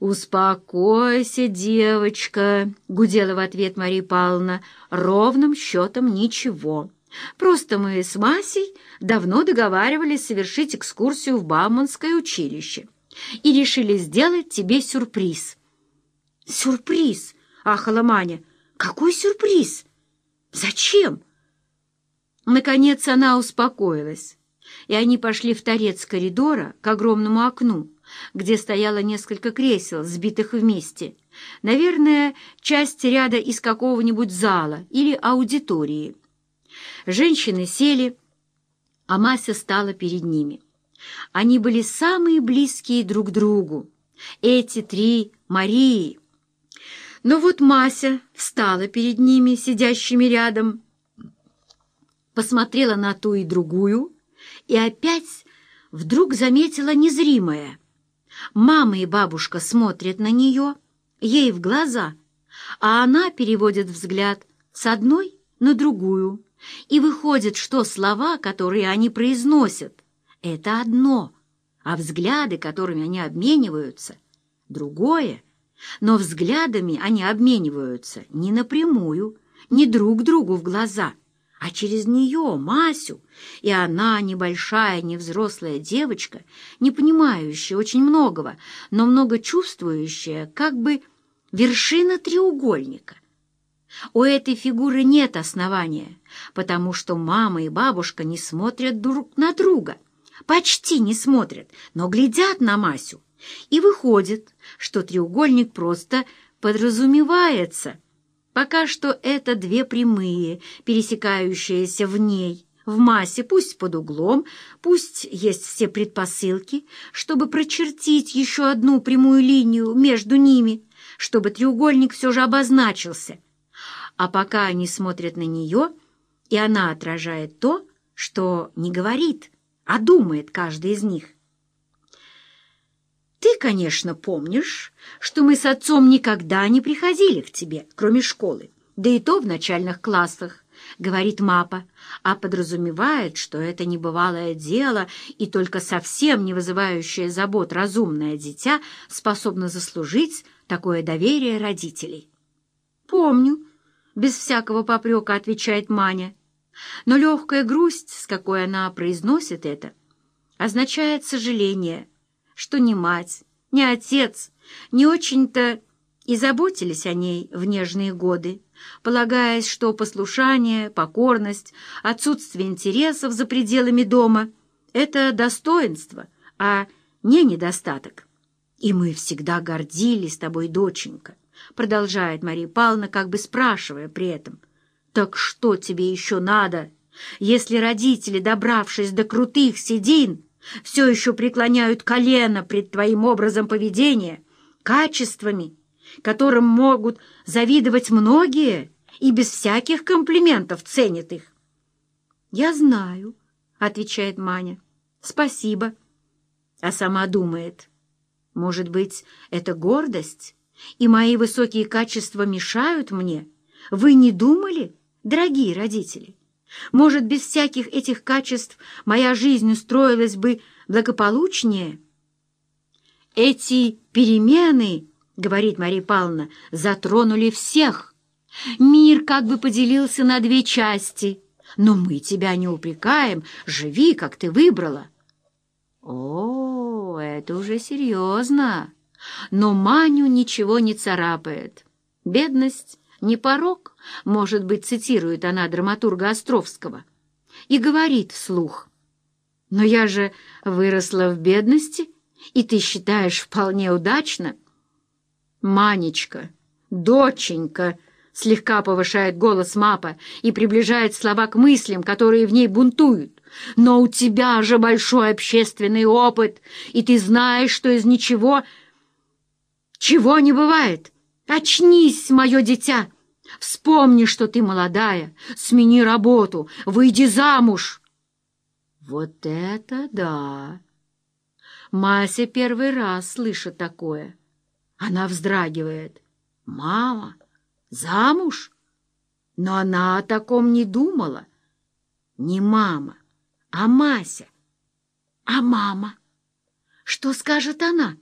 «Успокойся, девочка», — гудела в ответ Мария Павловна, — «ровным счетом ничего. Просто мы с Масей давно договаривались совершить экскурсию в Бауманское училище и решили сделать тебе сюрприз». «Сюрприз?» — ахала Маня. «Какой сюрприз? Зачем?» Наконец она успокоилась, и они пошли в торец коридора к огромному окну, где стояло несколько кресел, сбитых вместе. Наверное, часть ряда из какого-нибудь зала или аудитории. Женщины сели, а Мася стала перед ними. Они были самые близкие друг другу, эти три Марии. Но вот Мася встала перед ними, сидящими рядом, посмотрела на ту и другую и опять вдруг заметила незримое — Мама и бабушка смотрят на нее, ей в глаза, а она переводит взгляд с одной на другую, и выходит, что слова, которые они произносят, это одно, а взгляды, которыми они обмениваются, другое. Но взглядами они обмениваются не напрямую, не друг другу в глаза — а через нее, Масю, и она, небольшая, невзрослая девочка, не понимающая очень многого, но много чувствующая, как бы вершина треугольника. У этой фигуры нет основания, потому что мама и бабушка не смотрят друг на друга, почти не смотрят, но глядят на Масю, и выходит, что треугольник просто подразумевается – Пока что это две прямые, пересекающиеся в ней, в массе, пусть под углом, пусть есть все предпосылки, чтобы прочертить еще одну прямую линию между ними, чтобы треугольник все же обозначился. А пока они смотрят на нее, и она отражает то, что не говорит, а думает каждый из них. Ты, конечно, помнишь, что мы с отцом никогда не приходили к тебе, кроме школы, да и то в начальных классах, — говорит Мапа, а подразумевает, что это небывалое дело и только совсем не вызывающее забот разумное дитя способно заслужить такое доверие родителей. «Помню», — без всякого попрека отвечает Маня, но легкая грусть, с какой она произносит это, означает сожаление — что ни мать, ни отец не очень-то и заботились о ней в нежные годы, полагаясь, что послушание, покорность, отсутствие интересов за пределами дома — это достоинство, а не недостаток. «И мы всегда гордились тобой, доченька», — продолжает Мария Павловна, как бы спрашивая при этом. «Так что тебе еще надо, если родители, добравшись до крутых седин, все еще преклоняют колено пред твоим образом поведения, качествами, которым могут завидовать многие и без всяких комплиментов ценят их. «Я знаю», — отвечает Маня, — «спасибо». А сама думает, может быть, это гордость, и мои высокие качества мешают мне? Вы не думали, дорогие родители?» Может, без всяких этих качеств моя жизнь устроилась бы благополучнее? Эти перемены, — говорит Мария Павловна, — затронули всех. Мир как бы поделился на две части. Но мы тебя не упрекаем, живи, как ты выбрала. О, это уже серьезно. Но Маню ничего не царапает. Бедность не порог, может быть, цитирует она драматурга Островского, и говорит вслух. «Но я же выросла в бедности, и ты считаешь вполне удачно?» «Манечка, доченька!» слегка повышает голос Мапа и приближает слова к мыслям, которые в ней бунтуют. «Но у тебя же большой общественный опыт, и ты знаешь, что из ничего... чего не бывает!» Очнись, мое дитя! Вспомни, что ты молодая, смени работу, выйди замуж. Вот это да! Мася первый раз слышит такое. Она вздрагивает. Мама, замуж? Но она о таком не думала. Не мама, а Мася. А мама? Что скажет она?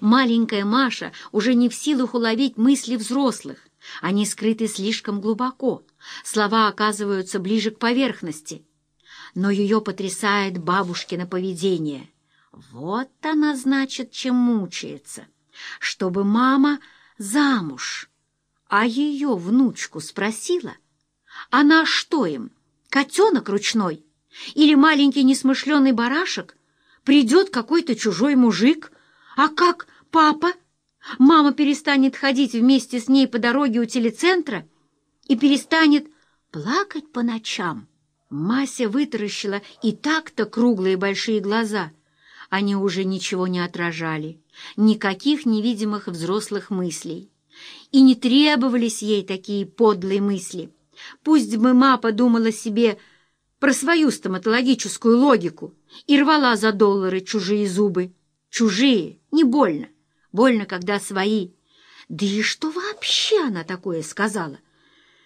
Маленькая Маша уже не в силах уловить мысли взрослых. Они скрыты слишком глубоко, слова оказываются ближе к поверхности. Но ее потрясает бабушкино поведение. Вот она, значит, чем мучается. Чтобы мама замуж. А ее внучку спросила, она что им, котенок ручной? Или маленький несмышленый барашек? Придет какой-то чужой мужик? А как папа? Мама перестанет ходить вместе с ней по дороге у телецентра и перестанет плакать по ночам. Мася вытаращила и так-то круглые большие глаза. Они уже ничего не отражали, никаких невидимых взрослых мыслей. И не требовались ей такие подлые мысли. Пусть бы мапа думала себе про свою стоматологическую логику и рвала за доллары чужие зубы. Чужие, не больно. Больно, когда свои. Да и что вообще она такое сказала?